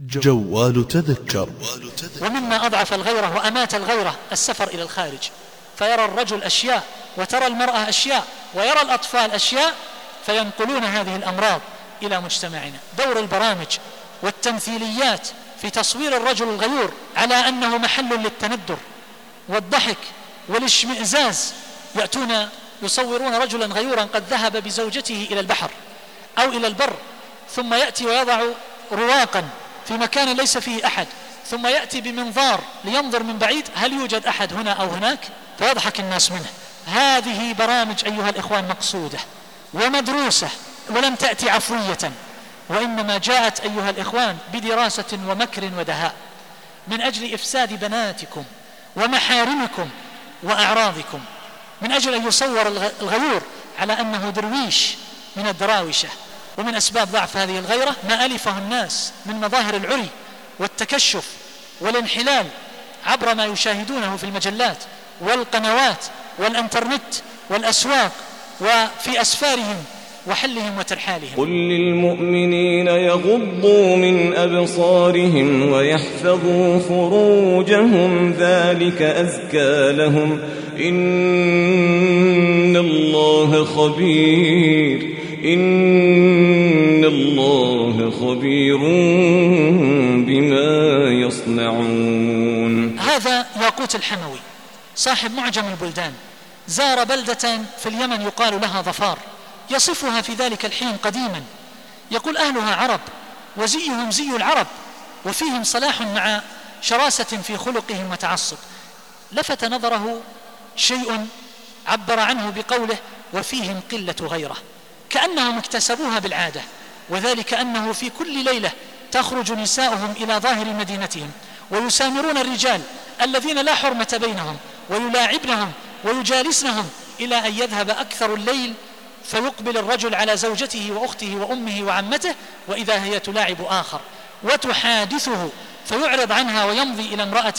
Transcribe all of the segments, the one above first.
جوال تذكر. ومما أضعف الغيرة وأمات الغيرة السفر إلى الخارج. فيرى الرجل أشياء وترى المرأة أشياء ويرى الأطفال أشياء فينقلون هذه الأمراض إلى مجتمعنا. دور البرامج والتمثيليات في تصوير الرجل الغيور على أنه محل للتندر والضحك والاشمئزاز. يأتون يصورون رجلا غيورا قد ذهب بزوجته إلى البحر أو إلى البر ثم يأتي ويضع رواقا في مكان ليس فيه أحد. ثم يأتي بمنظار لينظر من بعيد هل يوجد أحد هنا أو هناك؟ فيضحك الناس منه. هذه برامج أيها الإخوان مقصودة ومدروسة ولم تأتي عفوية وإنما جاءت أيها الإخوان بدراسة ومكر ودهاء من أجل إفساد بناتكم ومحارمكم وأعراضكم من أجل أن يصور الغيور على أنه درويش من الدراوشة. ومن أسباب ضعف هذه الغيرة ما ألفه الناس من مظاهر العري والتكشف والانحلال عبر ما يشاهدونه في المجلات والقنوات والإنترنت والأسواق وفي أسفارهم وحلهم وترحالهم. قل للمؤمنين يغضوا من أبصارهم ويحفظوا فروجهم ذلك أزكى لهم. إن الله خبير. إن خبير بما يصنعون. هذا ياقوت الحموي صاحب معجم البلدان. زار بلدة في اليمن يقال لها ظفار. يصفها في ذلك الحين قديما. يقول أهلها عرب وزيهم زي العرب وفيهم صلاح مع شراسة في خلقهم وتعصب. لفت نظره شيء عبر عنه بقوله وفيهم قلة غيرة. كأنهم اكتسبوها بالعادة. وذلك أنه في كل ليلة تخرج نساؤهم إلى ظاهر مدينتهم ويسامرون الرجال الذين لا حرمة بينهم ويلاعبنهم ويجالسنهم إلى أن يذهب أكثر الليل فيقبل الرجل على زوجته وأخته وأمه وعمته وإذا هي تلاعب آخر وتحادثه فيعرض عنها ويمضي إلى امرأة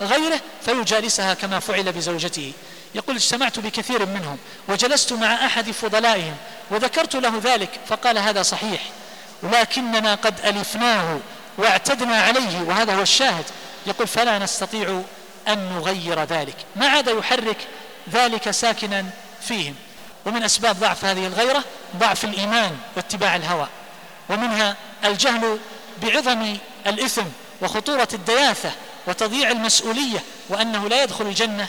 غيره فيجالسها كما فعل بزوجته. يقول اجتمعت بكثير منهم وجلست مع أحد فضلائهم وذكرت له ذلك فقال هذا صحيح. ولكننا قد ألفناه واعتدنا عليه وهذا هو الشاهد. يقول فلا نستطيع أن نغير ذلك. ما عاد يحرك ذلك ساكنا فيهم. ومن أسباب ضعف هذه الغيرة ضعف الإيمان واتباع الهوى. ومنها الجهل بعظم الإثم وخطورة الدياثة وتضييع المسؤولية وأنه لا يدخل الجنة